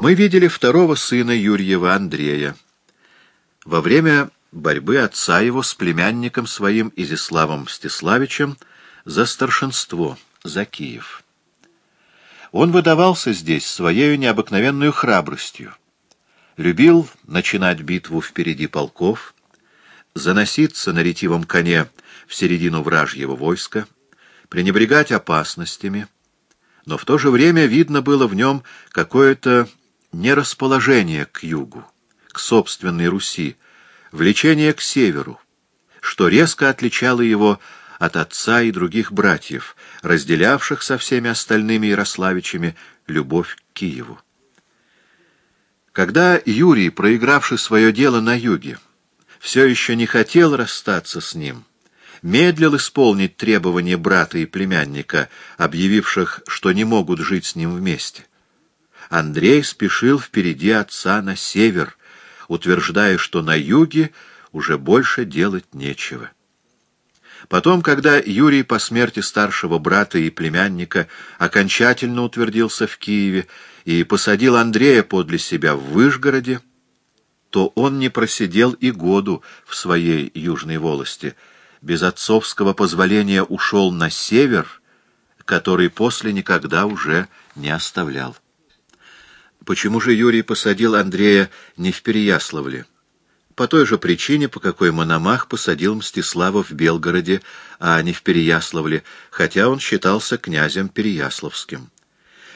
Мы видели второго сына Юрьева, Андрея. Во время борьбы отца его с племянником своим Изиславом Мстиславичем за старшинство, за Киев. Он выдавался здесь своей необыкновенной храбростью. Любил начинать битву впереди полков, заноситься на ретивом коне в середину вражьего войска, пренебрегать опасностями, но в то же время видно было в нем какое-то нерасположение к югу, к собственной Руси, влечение к северу, что резко отличало его от отца и других братьев, разделявших со всеми остальными ярославичами любовь к Киеву. Когда Юрий, проигравший свое дело на юге, все еще не хотел расстаться с ним, медлил исполнить требования брата и племянника, объявивших, что не могут жить с ним вместе. Андрей спешил впереди отца на север, утверждая, что на юге уже больше делать нечего. Потом, когда Юрий по смерти старшего брата и племянника окончательно утвердился в Киеве и посадил Андрея подле себя в Выжгороде, то он не просидел и году в своей южной волости, без отцовского позволения ушел на север, который после никогда уже не оставлял. Почему же Юрий посадил Андрея не в Переяславле? По той же причине, по какой Мономах посадил Мстислава в Белгороде, а не в Переяславле, хотя он считался князем Переяславским.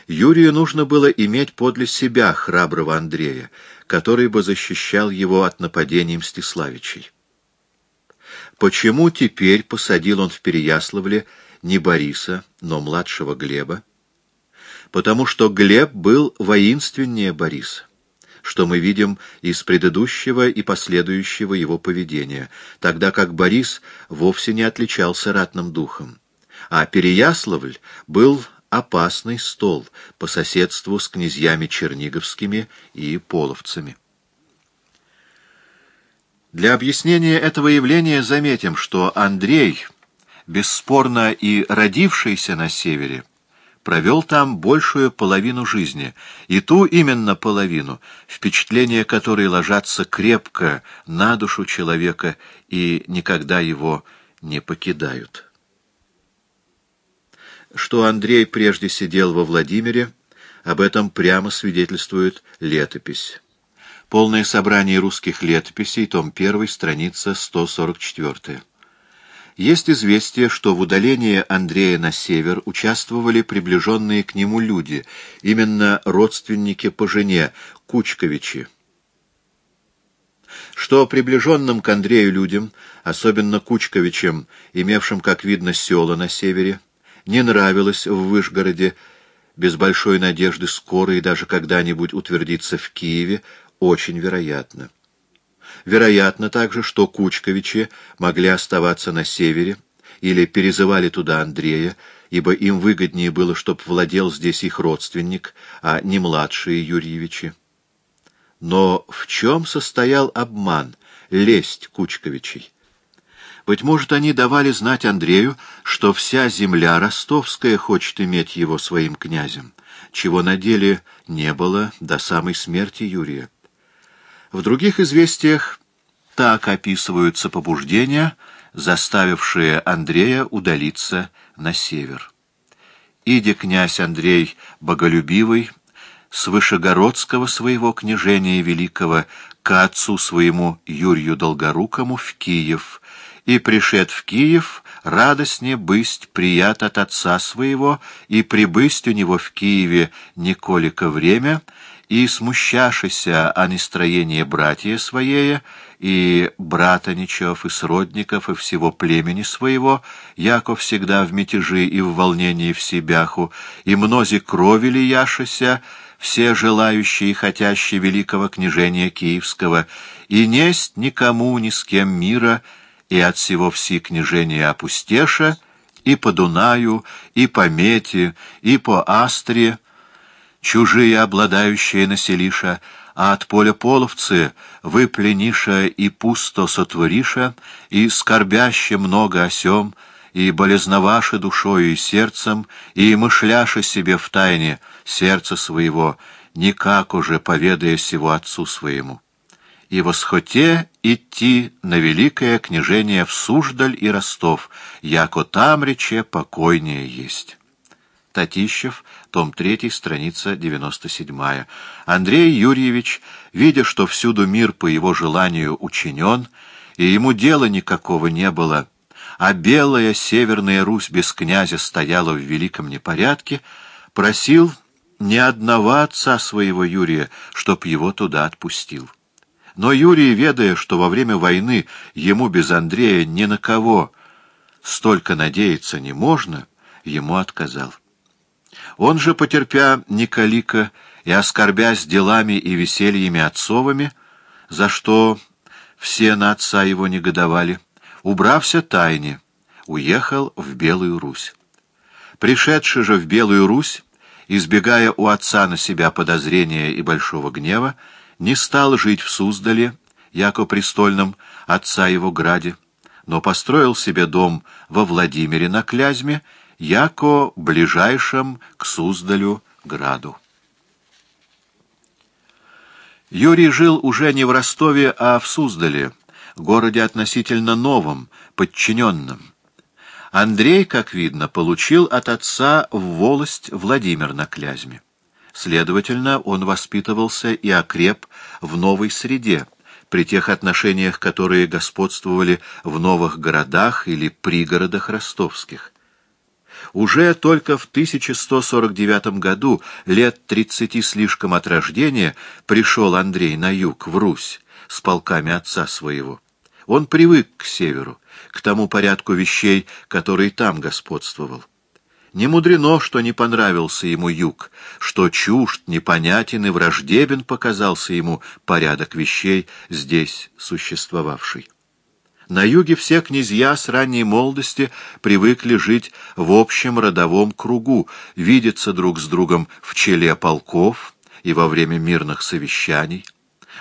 Юрию нужно было иметь подле себя храброго Андрея, который бы защищал его от нападений Мстиславичей. Почему теперь посадил он в Переяславле не Бориса, но младшего Глеба? Потому что Глеб был воинственнее Бориса, что мы видим из предыдущего и последующего его поведения, тогда как Борис вовсе не отличался ратным духом. А Переяславль был опасный стол по соседству с князьями черниговскими и половцами. Для объяснения этого явления заметим, что Андрей, бесспорно и родившийся на севере, провел там большую половину жизни, и ту именно половину, впечатления которой ложатся крепко на душу человека и никогда его не покидают. Что Андрей прежде сидел во Владимире, об этом прямо свидетельствует летопись. Полное собрание русских летописей, том 1, страница 144. Есть известие, что в удалении Андрея на север участвовали приближенные к нему люди, именно родственники по жене, Кучковичи. Что приближенным к Андрею людям, особенно Кучковичам, имевшим, как видно, села на севере, не нравилось в Вышгороде, без большой надежды скоро и даже когда-нибудь утвердиться в Киеве, очень вероятно. Вероятно также, что Кучковичи могли оставаться на севере или перезывали туда Андрея, ибо им выгоднее было, чтоб владел здесь их родственник, а не младшие Юрьевичи. Но в чем состоял обман, лесть Кучковичей? Быть может, они давали знать Андрею, что вся земля ростовская хочет иметь его своим князем, чего на деле не было до самой смерти Юрия. В других известиях так описываются побуждения, заставившие Андрея удалиться на север. Иди князь Андрей Боголюбивый с Вышегородского своего княжения великого к отцу своему Юрию Долгорукому в Киев, и пришед в Киев, радостне бысть прият от отца своего, и прибысть у него в Киеве николика время, и смущашися о нестроении братья своей и братаничев, и сродников, и всего племени своего, яко всегда в мятежи и в волнении в себяху, и мнози крови лияшися, все желающие и хотящие великого княжения Киевского, и несть никому ни с кем мира, и от всего все княжения опустеша, и по Дунаю, и по Мете, и по Астре, чужие обладающие населиша, а от поля половцы выплениша и пусто сотвориша, и скорбяще много осем, и болезноваши душою и сердцем, и мышляши себе в тайне сердца своего, никак уже поведая сего отцу своему. И восхоте идти на великое княжение в Суждаль и Ростов, яко там рече покойнее есть». Татищев, том 3, страница 97. Андрей Юрьевич, видя, что всюду мир по его желанию учинен, и ему дела никакого не было, а белая Северная Русь без князя стояла в великом непорядке, просил ни одного отца своего Юрия, чтоб его туда отпустил. Но Юрий, ведая, что во время войны ему без Андрея ни на кого столько надеяться не можно, ему отказал. Он же, потерпя Николика и оскорбясь делами и весельями отцовыми, за что все на отца его негодовали, убрався тайне, уехал в Белую Русь. Пришедший же в Белую Русь, избегая у отца на себя подозрения и большого гнева, не стал жить в Суздале, яко престольном отца его граде, но построил себе дом во Владимире на Клязьме, яко ближайшем к Суздалю граду. Юрий жил уже не в Ростове, а в Суздале, городе относительно новом, подчиненном. Андрей, как видно, получил от отца в волость Владимир на Клязьме. Следовательно, он воспитывался и окреп в новой среде, при тех отношениях, которые господствовали в новых городах или пригородах ростовских. Уже только в 1149 году, лет тридцати слишком от рождения, пришел Андрей на юг, в Русь, с полками отца своего. Он привык к северу, к тому порядку вещей, который там господствовал. Не мудрено, что не понравился ему юг, что чужд, непонятен и враждебен показался ему порядок вещей, здесь существовавший. На юге все князья с ранней молодости привыкли жить в общем родовом кругу, видеться друг с другом в челе полков и во время мирных совещаний.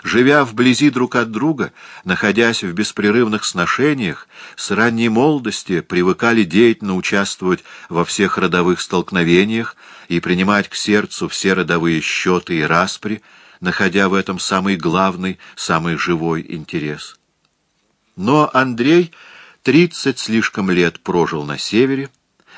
Живя вблизи друг от друга, находясь в беспрерывных сношениях, с ранней молодости привыкали деятельно участвовать во всех родовых столкновениях и принимать к сердцу все родовые счеты и распри, находя в этом самый главный, самый живой интерес. Но Андрей тридцать слишком лет прожил на севере,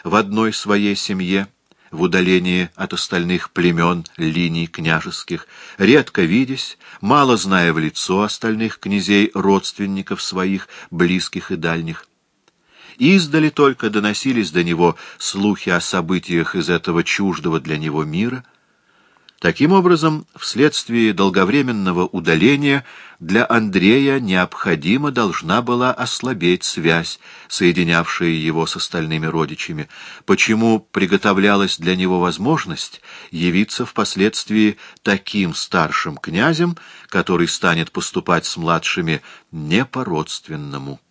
в одной своей семье, в удалении от остальных племен, линий княжеских, редко видясь, мало зная в лицо остальных князей, родственников своих, близких и дальних. Издали только доносились до него слухи о событиях из этого чуждого для него мира — Таким образом, вследствие долговременного удаления для Андрея необходимо должна была ослабеть связь, соединявшая его с остальными родичами, почему приготовлялась для него возможность явиться впоследствии таким старшим князем, который станет поступать с младшими не по-родственному.